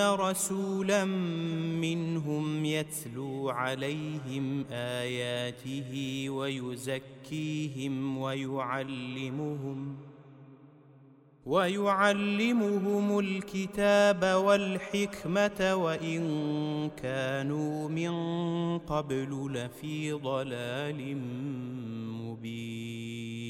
رسولا منهم يتلو عليهم آياته ويزكيهم ويعلمهم ويعلمهم الكتاب والحكمة وإن كانوا من قبل لفي ضلال مبين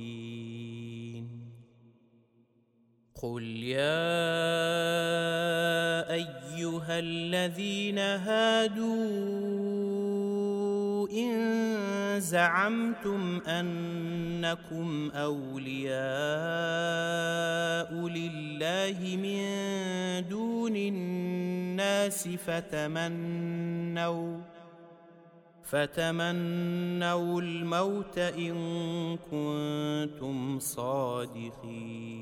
قل يا ايها الذين هادوا ان زعمتم انكم اولياء لله من دون الناس فتمنوا فتمنوا الموت ان كنتم صادقين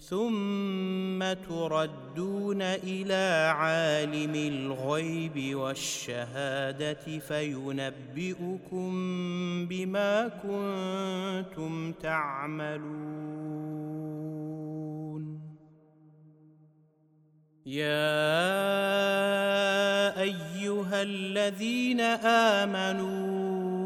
ثم تردون إلى عالم الغيب والشهادة فينبئكم بما كنتم تعملون. يا أيها الذين آمنوا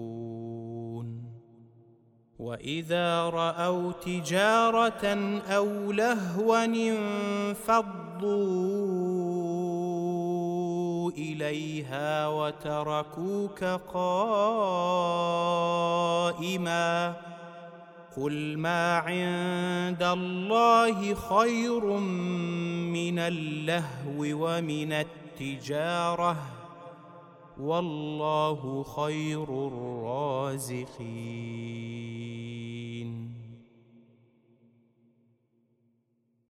وإذا رأوا تجارة أو لهوا انفضوا إليها وتركوك قائما قل ما عند الله خير من اللهو ومن التجارة والله خير الرازقين.